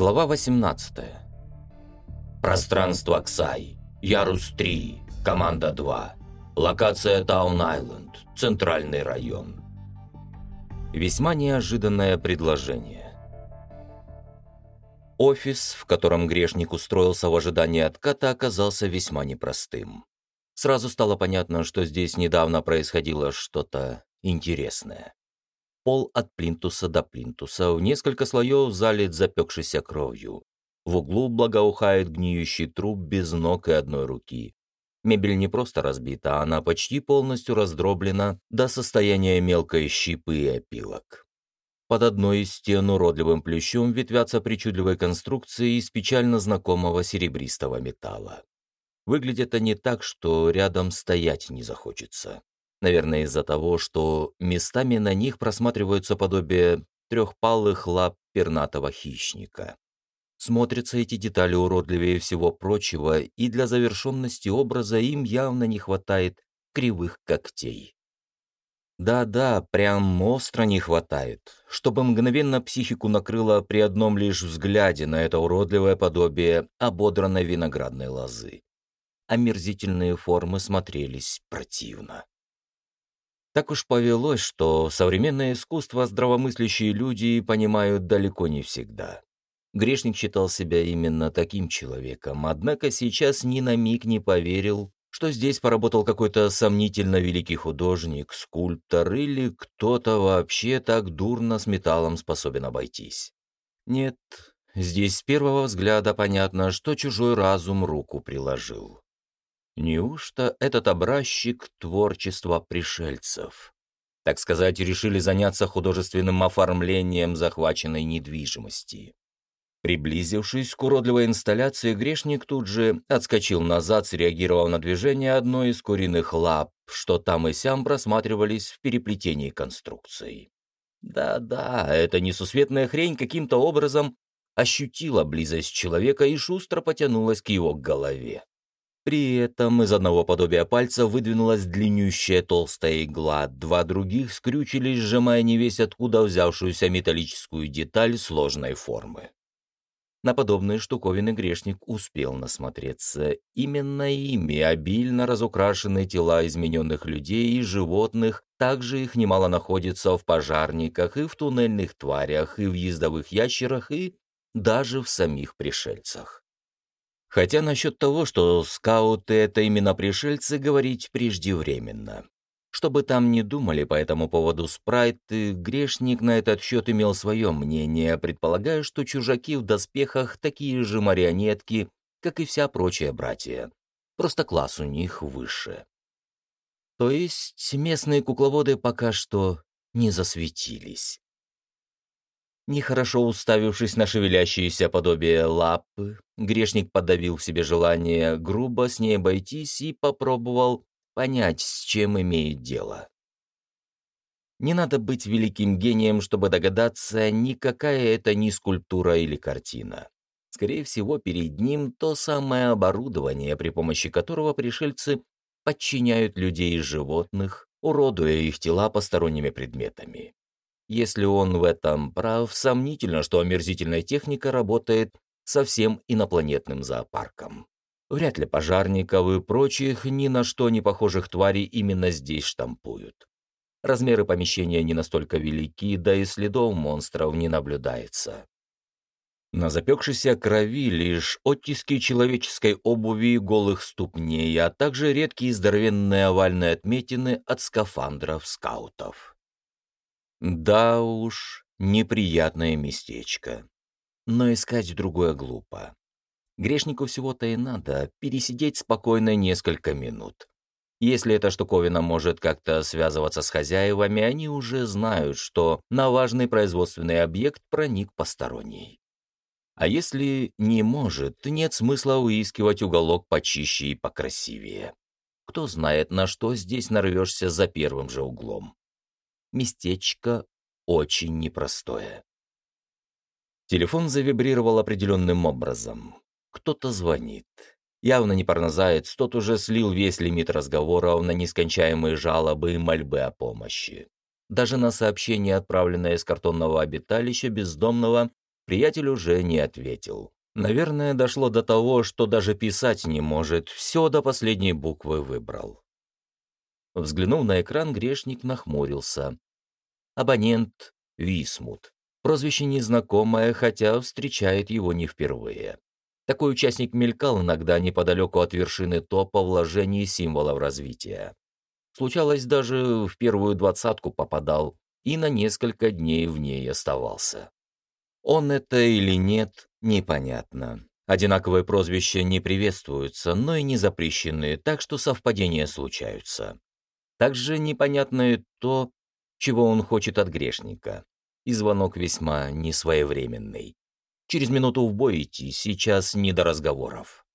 Глава 18. Пространство Ксай. Ярус 3. Команда 2. Локация Таун-Айленд. Центральный район. Весьма неожиданное предложение. Офис, в котором грешник устроился в ожидании отката, оказался весьма непростым. Сразу стало понятно, что здесь недавно происходило что-то интересное. Пол от плинтуса до плинтуса в несколько слоев залит запекшейся кровью. В углу благоухает гниющий труп без ног и одной руки. Мебель не просто разбита, она почти полностью раздроблена до состояния мелкой щипы и опилок. Под одной из стен уродливым плющом ветвятся причудливой конструкции из печально знакомого серебристого металла. Выглядит они так, что рядом стоять не захочется. Наверное, из-за того, что местами на них просматриваются подобие трехпалых лап пернатого хищника. Смотрятся эти детали уродливее всего прочего, и для завершенности образа им явно не хватает кривых когтей. Да-да, прям остро не хватает, чтобы мгновенно психику накрыло при одном лишь взгляде на это уродливое подобие ободранной виноградной лозы. Омерзительные формы смотрелись противно. Так уж повелось, что современное искусство здравомыслящие люди понимают далеко не всегда. Грешник считал себя именно таким человеком, однако сейчас ни на миг не поверил, что здесь поработал какой-то сомнительно великий художник, скульптор или кто-то вообще так дурно с металлом способен обойтись. Нет, здесь с первого взгляда понятно, что чужой разум руку приложил. Неужто этот образчик творчества пришельцев? Так сказать, решили заняться художественным оформлением захваченной недвижимости. Приблизившись к уродливой инсталляции, грешник тут же отскочил назад, среагировав на движение одной из куриных лап, что там и сям просматривались в переплетении конструкций. Да-да, эта несусветная хрень каким-то образом ощутила близость человека и шустро потянулась к его голове. При этом из одного подобия пальца выдвинулась длиннющая толстая игла, два других скрючились, сжимая не весь откуда взявшуюся металлическую деталь сложной формы. На подобные штуковины грешник успел насмотреться. Именно ими обильно разукрашены тела измененных людей и животных, также их немало находится в пожарниках и в туннельных тварях, и в ездовых ящерах, и даже в самих пришельцах. Хотя насчет того, что скауты — это именно пришельцы, говорить преждевременно. Чтобы там не думали по этому поводу спрайты, грешник на этот счет имел свое мнение, предполагая, что чужаки в доспехах такие же марионетки, как и вся прочая братья. Просто класс у них выше. То есть местные кукловоды пока что не засветились. Нехорошо уставившись на шевелящиеся подобие лапы, грешник подавил в себе желание грубо с ней обойтись и попробовал понять, с чем имеет дело. Не надо быть великим гением, чтобы догадаться, никакая это не скульптура или картина. Скорее всего, перед ним то самое оборудование, при помощи которого пришельцы подчиняют людей и животных, уродуя их тела посторонними предметами. Если он в этом прав, сомнительно, что омерзительная техника работает со всем инопланетным зоопарком. Вряд ли пожарников и прочих ни на что не похожих тварей именно здесь штампуют. Размеры помещения не настолько велики, да и следов монстров не наблюдается. На запекшейся крови лишь оттиски человеческой обуви и голых ступней, а также редкие здоровенные овальные отметины от скафандров скаутов. Да уж, неприятное местечко. Но искать другое глупо. Грешнику всего-то и надо пересидеть спокойно несколько минут. Если эта штуковина может как-то связываться с хозяевами, они уже знают, что на важный производственный объект проник посторонний. А если не может, нет смысла выискивать уголок почище и покрасивее. Кто знает, на что здесь нарвешься за первым же углом местечко очень непростое. Телефон завибрировал определенным образом. Кто-то звонит. Явно не парнозаец, тот уже слил весь лимит разговоров на нескончаемые жалобы и мольбы о помощи. Даже на сообщение, отправленное из картонного обиталища бездомного, Приятель уже не ответил. Наверное, дошло до того, что даже писать не может, все до последней буквы выбрал. Взглянув на экран, грешник нахмурился. Абонент Висмут. Прозвище незнакомое, хотя встречает его не впервые. Такой участник мелькал иногда неподалеку от вершины топа вложений символов развития. Случалось, даже в первую двадцатку попадал и на несколько дней в ней оставался. Он это или нет, непонятно. Одинаковые прозвища не приветствуются, но и не запрещены, так что совпадения случаются. Также непонятно и то, чего он хочет от грешника. И звонок весьма несвоевременный. Через минуту в бой идти, сейчас не до разговоров.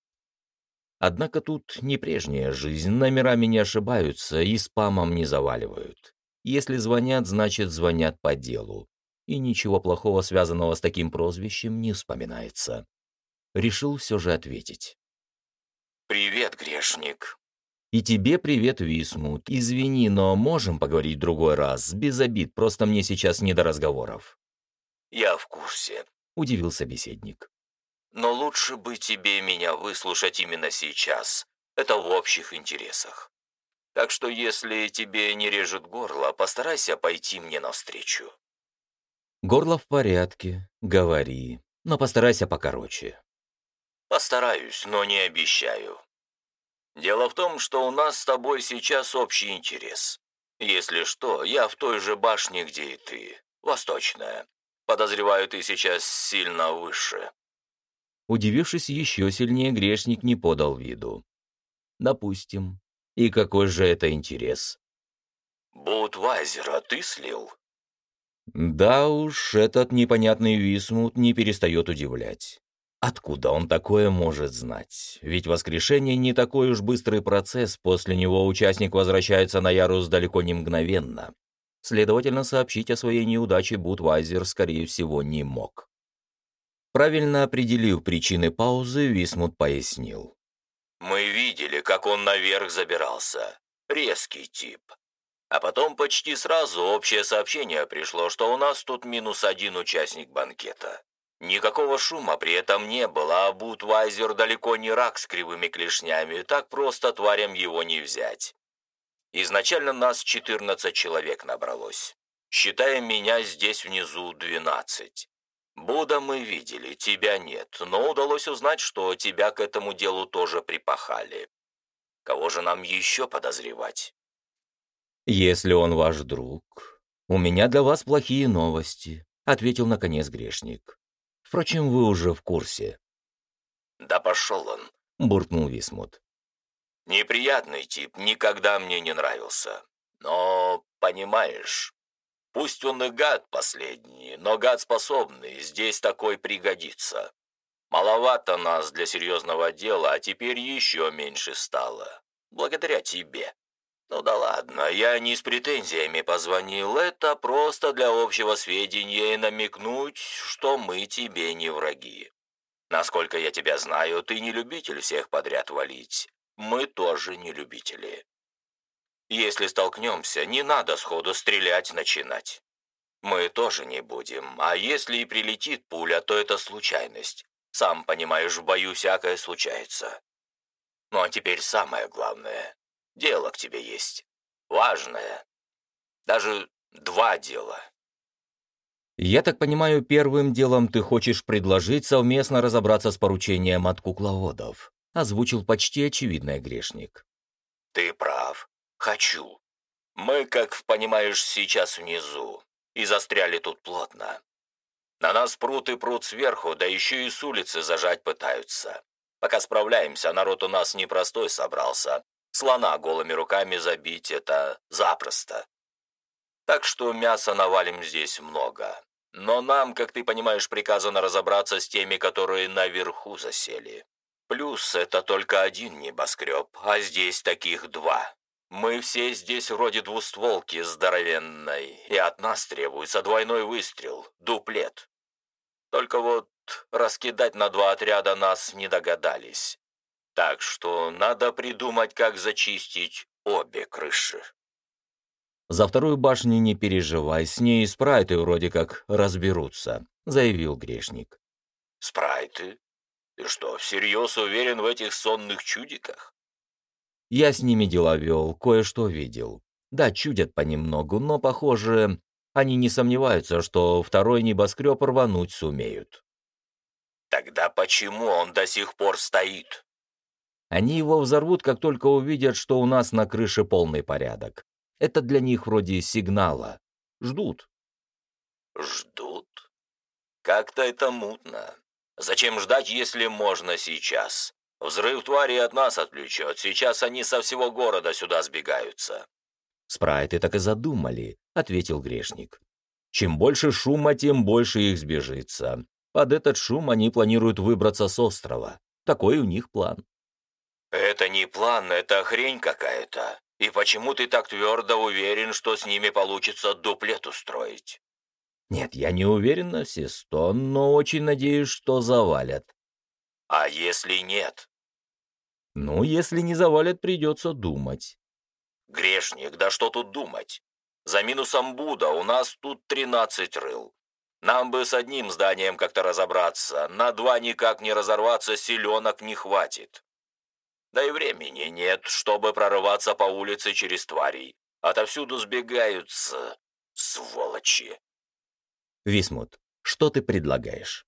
Однако тут не прежняя жизнь, номерами не ошибаются и спамом не заваливают. Если звонят, значит звонят по делу. И ничего плохого, связанного с таким прозвищем, не вспоминается. Решил все же ответить. «Привет, грешник», и тебе привет, Висмут. Извини, но можем поговорить другой раз, без обид, просто мне сейчас не до разговоров». «Я в курсе», — удивил собеседник. «Но лучше бы тебе меня выслушать именно сейчас. Это в общих интересах. Так что если тебе не режет горло, постарайся пойти мне навстречу». «Горло в порядке, говори, но постарайся покороче». «Постараюсь, но не обещаю. Дело в том, что у нас с тобой сейчас общий интерес. Если что, я в той же башне, где и ты, восточная. Подозреваю, ты сейчас сильно выше». Удивившись еще сильнее, грешник не подал виду. «Допустим. И какой же это интерес?» «Будвайзера ты слил?» Да уж, этот непонятный Висмут не перестает удивлять. Откуда он такое может знать? Ведь воскрешение не такой уж быстрый процесс, после него участник возвращается на ярус далеко не мгновенно. Следовательно, сообщить о своей неудаче Будвайзер, скорее всего, не мог. Правильно определив причины паузы, Висмут пояснил. «Мы видели, как он наверх забирался. Резкий тип. А потом почти сразу общее сообщение пришло, что у нас тут минус один участник банкета. Никакого шума при этом не было, а Бутвайзер далеко не рак с кривыми клешнями, так просто тварям его не взять. Изначально нас 14 человек набралось. Считая меня здесь внизу 12. Буда мы видели, тебя нет, но удалось узнать, что тебя к этому делу тоже припахали. Кого же нам еще подозревать? «Если он ваш друг, у меня для вас плохие новости», — ответил наконец грешник. Впрочем, вы уже в курсе». «Да пошел он», — буркнул Висмут. «Неприятный тип, никогда мне не нравился. Но, понимаешь, пусть он и гад последний, но гад способный, здесь такой пригодится. Маловато нас для серьезного дела, а теперь еще меньше стало. Благодаря тебе». «Ну да ладно, я не с претензиями позвонил, это просто для общего сведения и намекнуть, что мы тебе не враги. Насколько я тебя знаю, ты не любитель всех подряд валить. Мы тоже не любители. Если столкнемся, не надо сходу стрелять начинать. Мы тоже не будем, а если и прилетит пуля, то это случайность. Сам понимаешь, в бою всякое случается. Ну а теперь самое главное. Дело к тебе есть. Важное. Даже два дела. Я так понимаю, первым делом ты хочешь предложить совместно разобраться с поручением от кукловодов, озвучил почти очевидный грешник. Ты прав. Хочу. Мы, как понимаешь, сейчас внизу и застряли тут плотно. На нас прут и прут сверху, да еще и с улицы зажать пытаются. Пока справляемся, народ у нас непростой собрался, Слона голыми руками забить — это запросто. Так что мяса навалим здесь много. Но нам, как ты понимаешь, приказано разобраться с теми, которые наверху засели. Плюс это только один небоскреб, а здесь таких два. Мы все здесь вроде двустволки здоровенной, и от нас требуется двойной выстрел, дуплет. Только вот раскидать на два отряда нас не догадались. Так что надо придумать, как зачистить обе крыши. За вторую башню не переживай, с ней спрайты вроде как разберутся», — заявил грешник. «Спрайты? Ты что, всерьез уверен в этих сонных чудиках?» Я с ними дела вел, кое-что видел. Да, чудят понемногу, но, похоже, они не сомневаются, что второй небоскреб рвануть сумеют. Тогда почему он до сих пор стоит? Они его взорвут, как только увидят, что у нас на крыше полный порядок. Это для них вроде сигнала. Ждут. Ждут? Как-то это мутно. Зачем ждать, если можно сейчас? Взрыв твари от нас отвлечет. Сейчас они со всего города сюда сбегаются. Спрайты так и задумали, ответил грешник. Чем больше шума, тем больше их сбежится. Под этот шум они планируют выбраться с острова. Такой у них план. Это не план, это хрень какая-то. И почему ты так твердо уверен, что с ними получится дуплет устроить? Нет, я не уверен на все сто, но очень надеюсь, что завалят. А если нет? Ну, если не завалят, придется думать. Грешник, да что тут думать? За минусом Буда у нас тут тринадцать рыл. Нам бы с одним зданием как-то разобраться, на два никак не разорваться, селенок не хватит. Да и времени нет, чтобы прорываться по улице через тварей. Отовсюду сбегаются, сволочи. Висмут, что ты предлагаешь?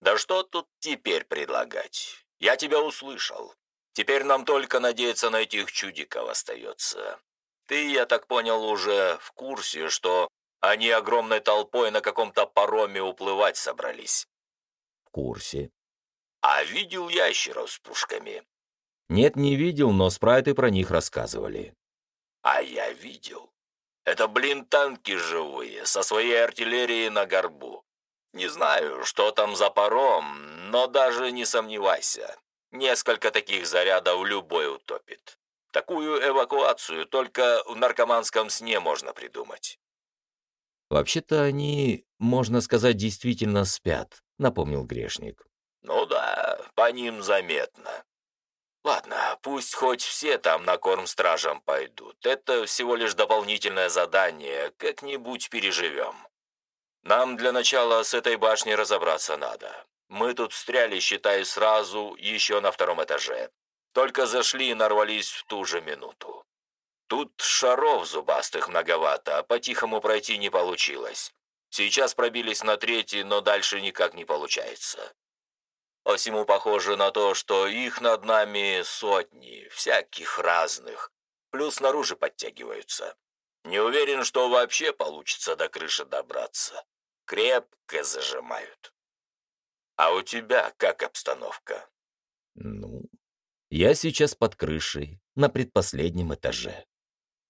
Да что тут теперь предлагать? Я тебя услышал. Теперь нам только надеяться на этих чудиков остается. Ты, я так понял, уже в курсе, что они огромной толпой на каком-то пароме уплывать собрались. В курсе. А видел ящеров с пушками? Нет, не видел, но спрайты про них рассказывали. А я видел. Это, блин, танки живые, со своей артиллерией на горбу. Не знаю, что там за паром, но даже не сомневайся. Несколько таких зарядов любой утопит. Такую эвакуацию только в наркоманском сне можно придумать. Вообще-то они, можно сказать, действительно спят, напомнил грешник. Ну да, по ним заметно. Ладно, пусть хоть все там на корм стражам пойдут. Это всего лишь дополнительное задание, как-нибудь переживем. Нам для начала с этой башней разобраться надо. Мы тут встряли, считай, сразу, еще на втором этаже. Только зашли и нарвались в ту же минуту. Тут шаров зубастых многовато, а по-тихому пройти не получилось. Сейчас пробились на третий, но дальше никак не получается. По всему похоже на то, что их над нами сотни, всяких разных, плюс снаружи подтягиваются. Не уверен, что вообще получится до крыши добраться. Крепко зажимают. А у тебя как обстановка? Ну, я сейчас под крышей, на предпоследнем этаже.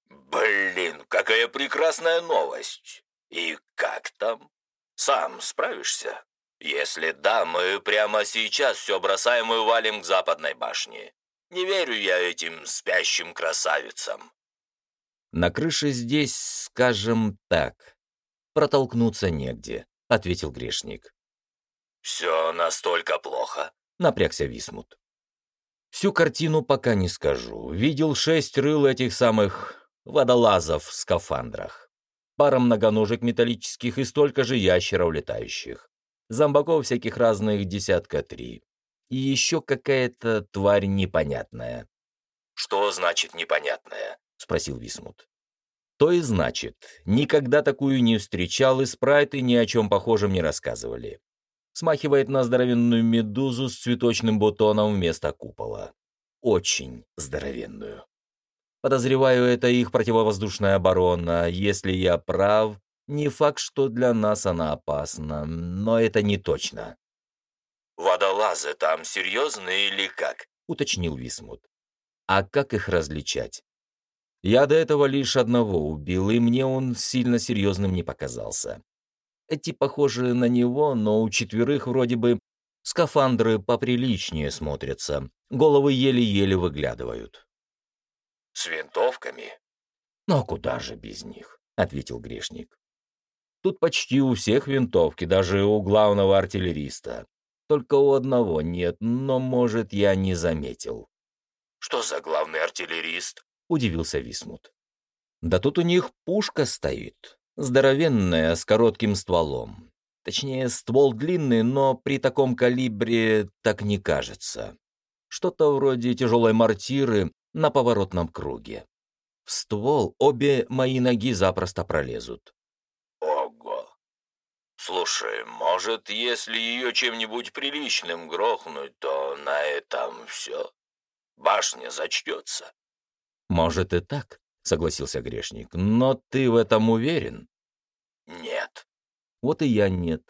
Блин, какая прекрасная новость. И как там? Сам справишься? Если да, мы прямо сейчас все бросаем и валим к западной башне. Не верю я этим спящим красавицам. На крыше здесь, скажем так, протолкнуться негде, ответил грешник. Все настолько плохо, напрягся Висмут. Всю картину пока не скажу. Видел шесть рыл этих самых водолазов в скафандрах. Пара многоножек металлических и столько же ящеров летающих зомбаков всяких разных десятка три. И еще какая-то тварь непонятная. «Что значит непонятная?» — спросил Висмут. «То и значит. Никогда такую не встречал, и спрайты ни о чем похожем не рассказывали. Смахивает на здоровенную медузу с цветочным бутоном вместо купола. Очень здоровенную. Подозреваю, это их противовоздушная оборона. Если я прав, не факт, что для нас она опасна, но это не точно. «Водолазы там серьезные или как?» — уточнил Висмут. «А как их различать? Я до этого лишь одного убил, и мне он сильно серьезным не показался. Эти похожи на него, но у четверых вроде бы скафандры поприличнее смотрятся, головы еле-еле выглядывают». «С винтовками?» «Ну а куда же без них?» — ответил грешник. Тут почти у всех винтовки, даже у главного артиллериста. Только у одного нет, но, может, я не заметил. «Что за главный артиллерист?» — удивился Висмут. Да тут у них пушка стоит, здоровенная, с коротким стволом. Точнее, ствол длинный, но при таком калибре так не кажется. Что-то вроде тяжелой мортиры на поворотном круге. В ствол обе мои ноги запросто пролезут. Слушай, может, если ее чем-нибудь приличным грохнуть, то на этом все? Башня зачтется? Может и так, согласился грешник, но ты в этом уверен? Нет. Вот и я нет.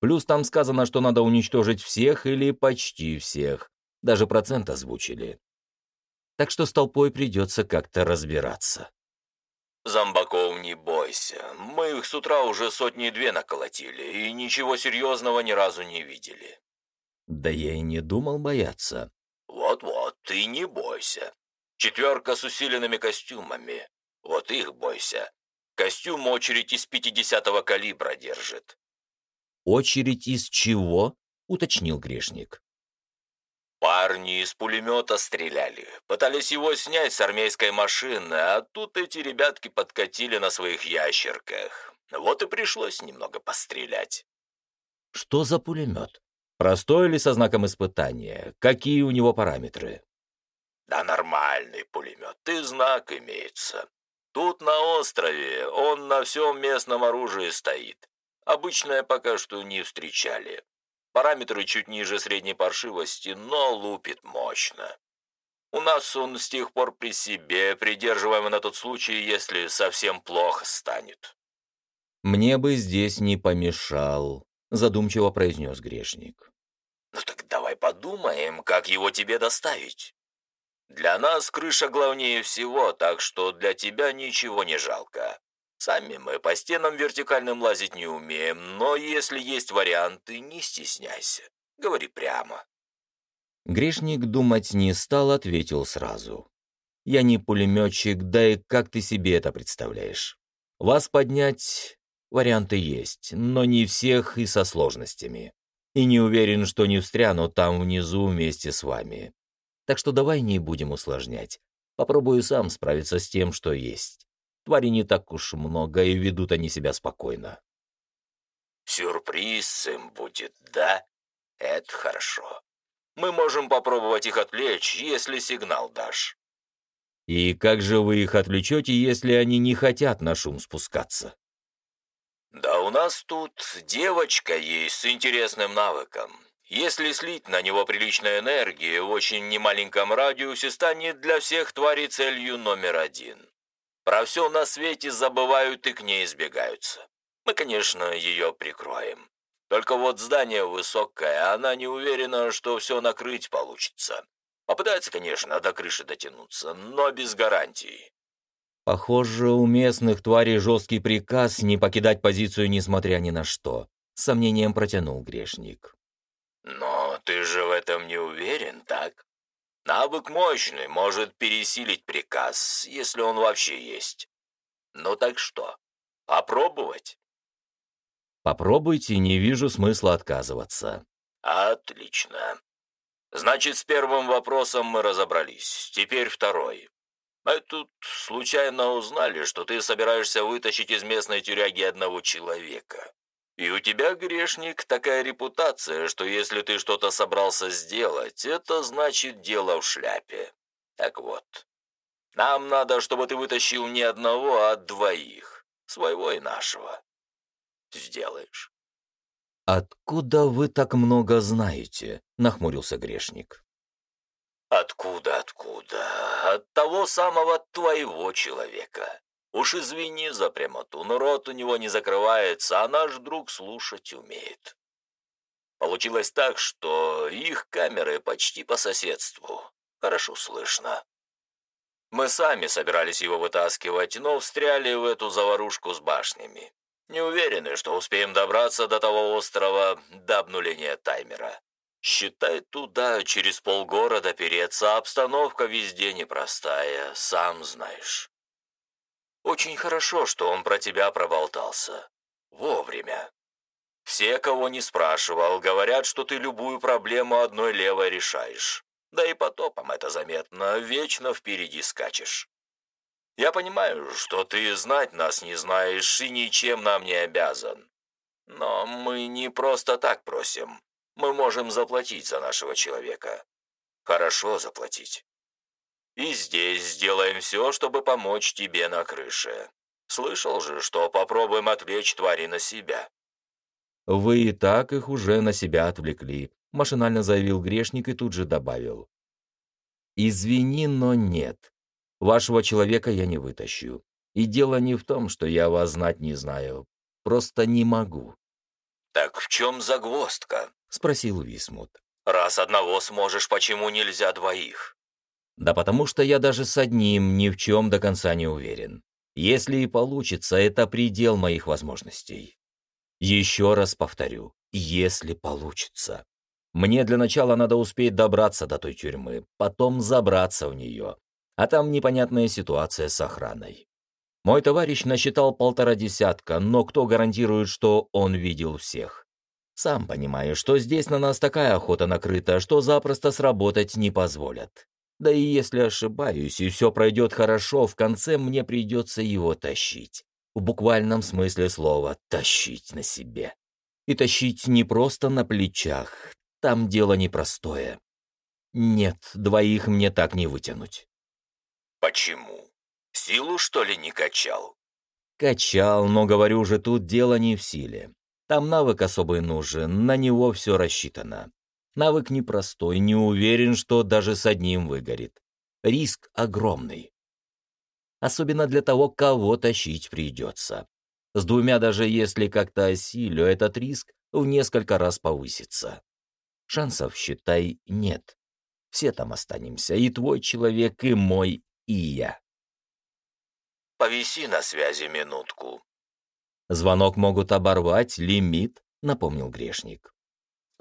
Плюс там сказано, что надо уничтожить всех или почти всех. Даже процент озвучили. Так что с толпой придется как-то разбираться. «Зомбаков не бойся. Мы их с утра уже сотни-две наколотили, и ничего серьезного ни разу не видели». «Да я и не думал бояться». «Вот-вот, ты не бойся. Четверка с усиленными костюмами. Вот их бойся. Костюм очередь из 50-го калибра держит. «Очередь из чего?» — уточнил грешник. Парни из пулемета стреляли. Пытались его снять с армейской машины, а тут эти ребятки подкатили на своих ящерках. Вот и пришлось немного пострелять. Что за пулемет? Простой или со знаком испытания? Какие у него параметры? Да нормальный пулемет, и знак имеется. Тут на острове он на всем местном оружии стоит. Обычное пока что не встречали. Параметры чуть ниже средней паршивости, но лупит мощно. У нас он с тех пор при себе, придерживаем на тот случай, если совсем плохо станет. «Мне бы здесь не помешал», — задумчиво произнес грешник. «Ну так давай подумаем, как его тебе доставить». Для нас крыша главнее всего, так что для тебя ничего не жалко. Сами мы по стенам вертикальным лазить не умеем, но если есть варианты, не стесняйся. Говори прямо». Грешник думать не стал, ответил сразу. «Я не пулеметчик, да и как ты себе это представляешь? Вас поднять варианты есть, но не всех и со сложностями. И не уверен, что не встряну там внизу вместе с вами. Так что давай не будем усложнять. Попробую сам справиться с тем, что есть. Твари не так уж много, и ведут они себя спокойно. Сюрприз им будет, да? Это хорошо. Мы можем попробовать их отвлечь, если сигнал дашь. И как же вы их отвлечете, если они не хотят на шум спускаться? Да у нас тут девочка есть с интересным навыком. Если слить на него приличной энергии в очень немаленьком радиусе, станет для всех тварей целью номер один. Про все на свете забывают и к ней избегаются. Мы, конечно, ее прикроем. Только вот здание высокое, она не уверена, что все накрыть получится. Попытается, конечно, до крыши дотянуться, но без гарантии. Похоже, у местных тварей жесткий приказ не покидать позицию, несмотря ни на что. С сомнением протянул грешник. Но ты же в этом не уверен, так? Навык мощный, может пересилить приказ, если он вообще есть. Ну так что, попробовать? Попробуйте, не вижу смысла отказываться. Отлично. Значит, с первым вопросом мы разобрались. Теперь второй. Мы тут случайно узнали, что ты собираешься вытащить из местной тюряги одного человека. И у тебя, грешник, такая репутация, что если ты что-то собрался сделать, это значит дело в шляпе. Так вот, нам надо, чтобы ты вытащил не одного, а двоих, своего и нашего. Сделаешь. «Откуда вы так много знаете?» — нахмурился грешник. «Откуда, откуда? От того самого твоего человека. Уж извини за прямоту, но рот у него не закрывается, а наш друг слушать умеет. Получилось так, что их камеры почти по соседству. Хорошо слышно. Мы сами собирались его вытаскивать, но встряли в эту заварушку с башнями. Не уверены, что успеем добраться до того острова до обнуления таймера. Считай, туда через полгорода переться, обстановка везде непростая, сам знаешь. Очень хорошо, что он про тебя проболтался. Вовремя. Все, кого не спрашивал, говорят, что ты любую проблему одной левой решаешь. Да и потопом это заметно, вечно впереди скачешь. Я понимаю, что ты знать нас не знаешь и ничем нам не обязан. Но мы не просто так просим. Мы можем заплатить за нашего человека. Хорошо заплатить. И здесь сделаем все, чтобы помочь тебе на крыше. Слышал же, что попробуем отвлечь твари на себя». «Вы и так их уже на себя отвлекли», — машинально заявил грешник и тут же добавил. «Извини, но нет. Вашего человека я не вытащу. И дело не в том, что я вас знать не знаю. Просто не могу». «Так в чем загвоздка?» — спросил Висмут. «Раз одного сможешь, почему нельзя двоих?» «Да потому что я даже с одним ни в чем до конца не уверен. Если и получится, это предел моих возможностей. Еще раз повторю, если получится. Мне для начала надо успеть добраться до той тюрьмы, потом забраться в нее. А там непонятная ситуация с охраной. Мой товарищ насчитал полтора десятка, но кто гарантирует, что он видел всех? Сам понимаю, что здесь на нас такая охота накрыта, что запросто сработать не позволят. Да и если ошибаюсь, и все пройдет хорошо, в конце мне придется его тащить. В буквальном смысле слова «тащить на себе». И тащить не просто на плечах, там дело непростое. Нет, двоих мне так не вытянуть. Почему? Силу, что ли, не качал? Качал, но, говорю же, тут дело не в силе. Там навык особый нужен, на него все рассчитано. Навык непростой, не уверен, что даже с одним выгорит. Риск огромный. Особенно для того, кого тащить придется. С двумя даже если как-то осилю, этот риск в несколько раз повысится. Шансов, считай, нет. Все там останемся, и твой человек, и мой, и я. «Повиси на связи минутку». «Звонок могут оборвать, лимит», — напомнил грешник.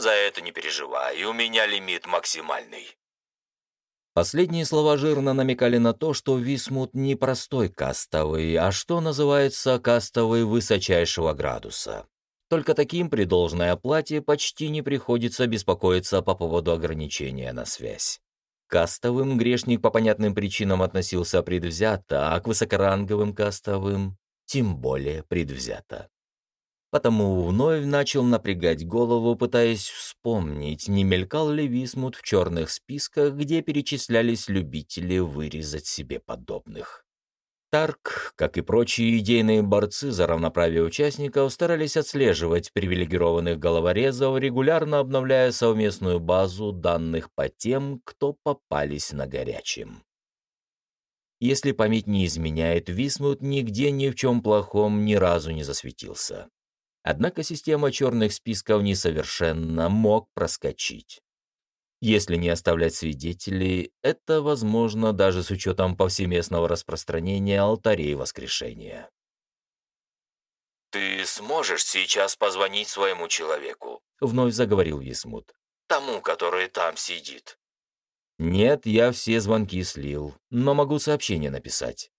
За это не переживай, у меня лимит максимальный». Последние слова жирно намекали на то, что Висмут не простой кастовый, а что называется кастовый высочайшего градуса. Только таким при должной оплате почти не приходится беспокоиться по поводу ограничения на связь. Кастовым грешник по понятным причинам относился предвзято, а к высокоранговым кастовым тем более предвзято потому вновь начал напрягать голову, пытаясь вспомнить, не мелькал ли Висмут в черных списках, где перечислялись любители вырезать себе подобных. Тарк, как и прочие идейные борцы за равноправие участников, старались отслеживать привилегированных головорезов, регулярно обновляя совместную базу данных по тем, кто попались на горячем. Если память не изменяет, Висмут нигде ни в чем плохом ни разу не засветился. Однако система черных списков несовершенно мог проскочить. Если не оставлять свидетелей, это возможно даже с учетом повсеместного распространения алтарей воскрешения. «Ты сможешь сейчас позвонить своему человеку?» — вновь заговорил Висмут. «Тому, который там сидит». «Нет, я все звонки слил, но могу сообщение написать».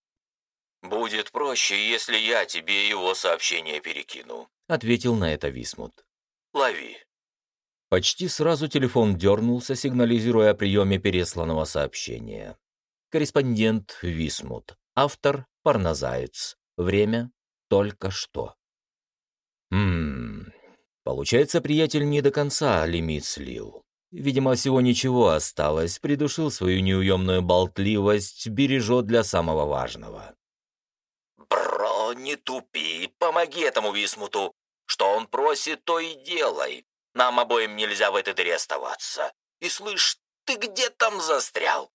«Будет проще, если я тебе его сообщение перекину», — ответил на это Висмут. «Лови». Почти сразу телефон дернулся, сигнализируя о приеме пересланного сообщения. Корреспондент Висмут. Автор Парнозаец. Время только что. Хм. Получается, приятель не до конца лимит слил. Видимо, всего ничего осталось, придушил свою неуемную болтливость, бережет для самого важного. «Бро, не тупи, помоги этому Висмуту. Что он просит, то и делай. Нам обоим нельзя в этой дыре оставаться. И слышь, ты где там застрял?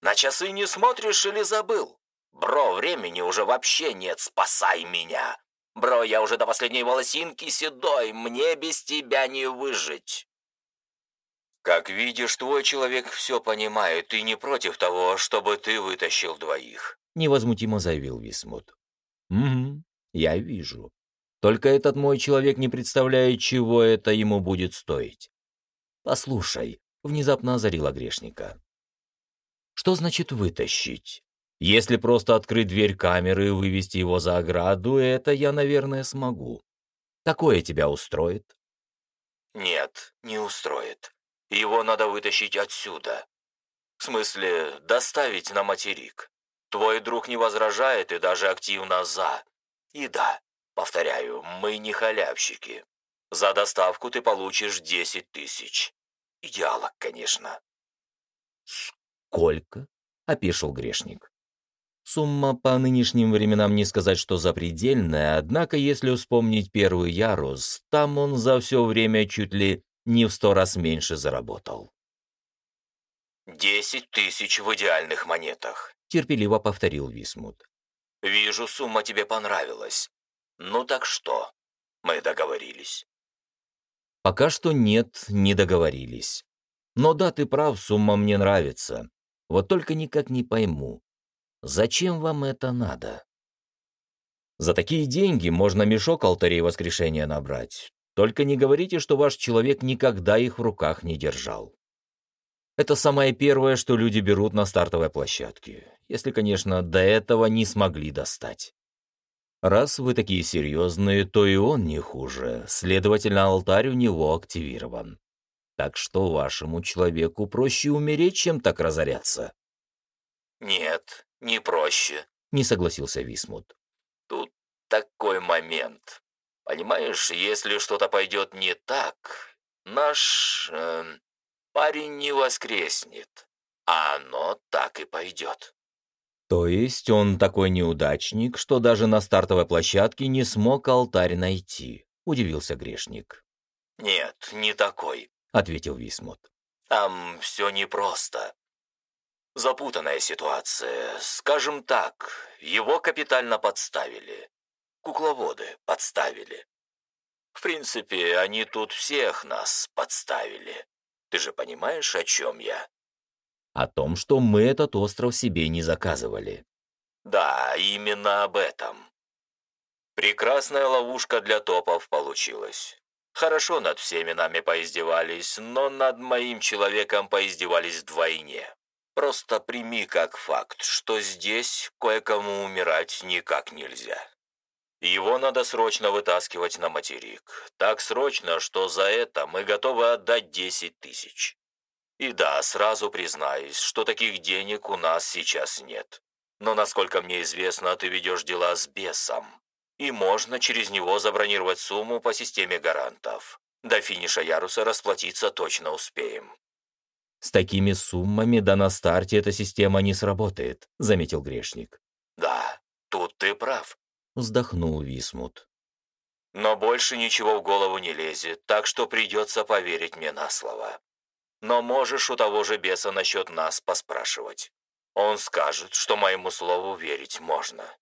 На часы не смотришь или забыл? Бро, времени уже вообще нет, спасай меня. Бро, я уже до последней волосинки седой, мне без тебя не выжить. Как видишь, твой человек все понимает и не против того, чтобы ты вытащил двоих. Невозмутимо заявил Висмут. Угу, я вижу. Только этот мой человек не представляет, чего это ему будет стоить. Послушай, внезапно озарила грешника. Что значит вытащить? Если просто открыть дверь камеры и вывести его за ограду, это я, наверное, смогу. Такое тебя устроит? Нет, не устроит. Его надо вытащить отсюда. В смысле, доставить на материк. твой друг не возражает и даже активно за. И да, повторяю, мы не халявщики. За доставку ты получишь десять тысяч. Идеалок, конечно. «Сколько?» — опешил грешник. Сумма по нынешним временам не сказать, что запредельная, однако если вспомнить первый ярус, там он за все время чуть ли не в сто раз меньше заработал. «Десять тысяч в идеальных монетах», — терпеливо повторил Висмут. «Вижу, сумма тебе понравилась. Ну так что, мы договорились?» «Пока что нет, не договорились. Но да, ты прав, сумма мне нравится. Вот только никак не пойму, Зачем вам это надо? За такие деньги можно мешок алтарей воскрешения набрать. Только не говорите, что ваш человек никогда их в руках не держал. Это самое первое, что люди берут на стартовой площадке, если, конечно, до этого не смогли достать. Раз вы такие серьезные, то и он не хуже, следовательно, алтарь у него активирован. Так что вашему человеку проще умереть, чем так разоряться. «Нет, не проще», — не согласился Висмут. «Тут такой момент. Понимаешь, если что-то пойдет не так, наш э, парень не воскреснет, а оно так и пойдет». То есть он такой неудачник, что даже на стартовой площадке не смог алтарь найти, удивился грешник. Нет, не такой, ответил Висмут. Там все непросто. Запутанная ситуация. Скажем так, его капитально подставили. Кукловоды подставили. В принципе, они тут всех нас подставили. Ты же понимаешь, о чем я? О том, что мы этот остров себе не заказывали. Да, именно об этом. Прекрасная ловушка для топов получилась. Хорошо над всеми нами поиздевались, но над моим человеком поиздевались вдвойне. Просто прими как факт, что здесь кое-кому умирать никак нельзя. Его надо срочно вытаскивать на материк. Так срочно, что за это мы готовы отдать 10 тысяч. И да, сразу признаюсь, что таких денег у нас сейчас нет. Но, насколько мне известно, ты ведешь дела с бесом. И можно через него забронировать сумму по системе гарантов. До финиша яруса расплатиться точно успеем. «С такими суммами да на старте эта система не сработает», — заметил грешник. «Да, тут ты прав», — вздохнул Висмут. «Но больше ничего в голову не лезет, так что придется поверить мне на слово. Но можешь у того же беса насчет нас поспрашивать. Он скажет, что моему слову верить можно».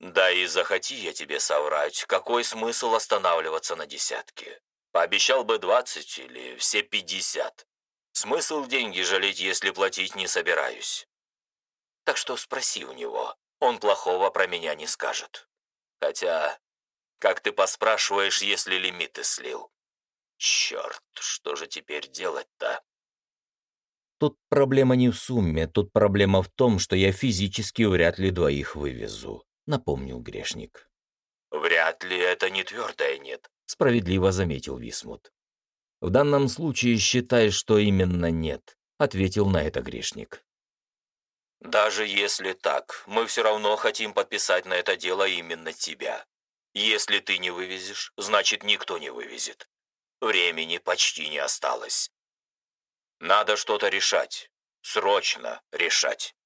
«Да и захоти я тебе соврать, какой смысл останавливаться на десятке? Пообещал бы двадцать или все пятьдесят. Смысл деньги жалеть, если платить не собираюсь. Так что спроси у него, он плохого про меня не скажет. Хотя, как ты поспрашиваешь, если лимиты слил? Черт, что же теперь делать-то? Тут проблема не в сумме, тут проблема в том, что я физически вряд ли двоих вывезу, напомнил грешник. Вряд ли это не твердое «нет», справедливо заметил Висмут. В данном случае считай, что именно нет», — ответил на это грешник. «Даже если так, мы все равно хотим подписать на это дело именно тебя. Если ты не вывезешь, значит, никто не вывезет. Времени почти не осталось. Надо что-то решать. Срочно решать».